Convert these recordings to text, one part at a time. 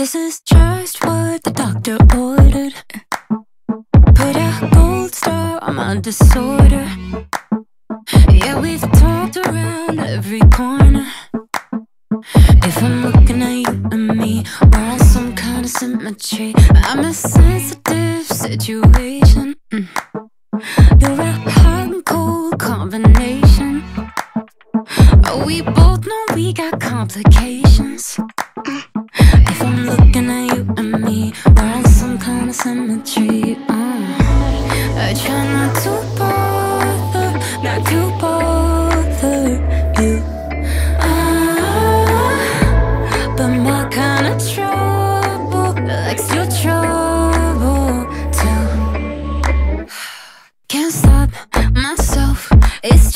This is just what the doctor ordered. Put a gold star on my disorder. Yeah, we've talked around every corner. If I'm looking at you and me, we're on some kind of symmetry. I'm a sensitive situation. Mm. You're a hot and cold combination. Oh, we both know we got complications.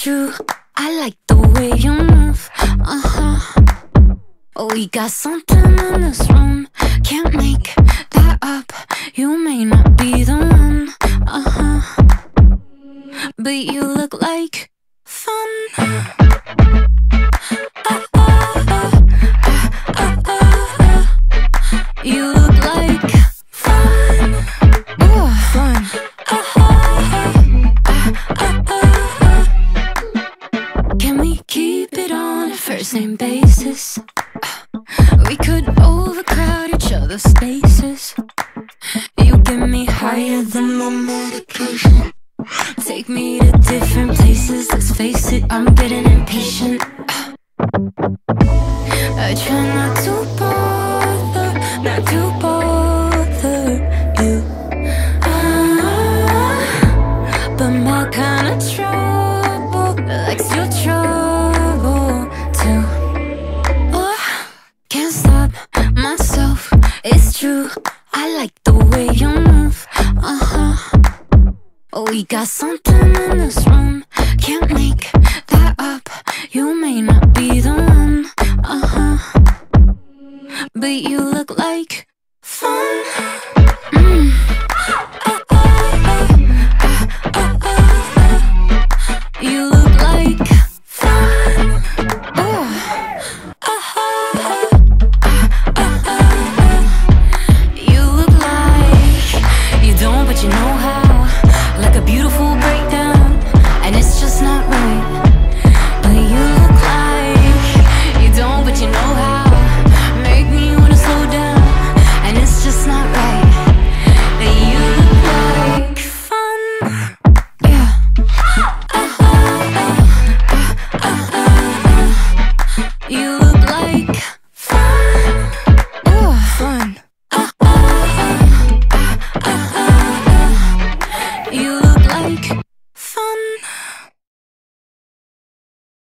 I like the way you move. Uh huh. Oh, we got something in this room. Can't make that up. You may not be the one. Name basis? We could overcrowd each other's spaces. You get me higher than my medication. Take me to different places. Let's face it, I'm getting impatient. I try not to bother, not to bother you. Ah, but my kind of trouble true. I like the way you move. Uh huh. Oh, we got something in this room. Can't make that up. You may not be the one. Uh huh. But you look like fun. you know how, like a beautiful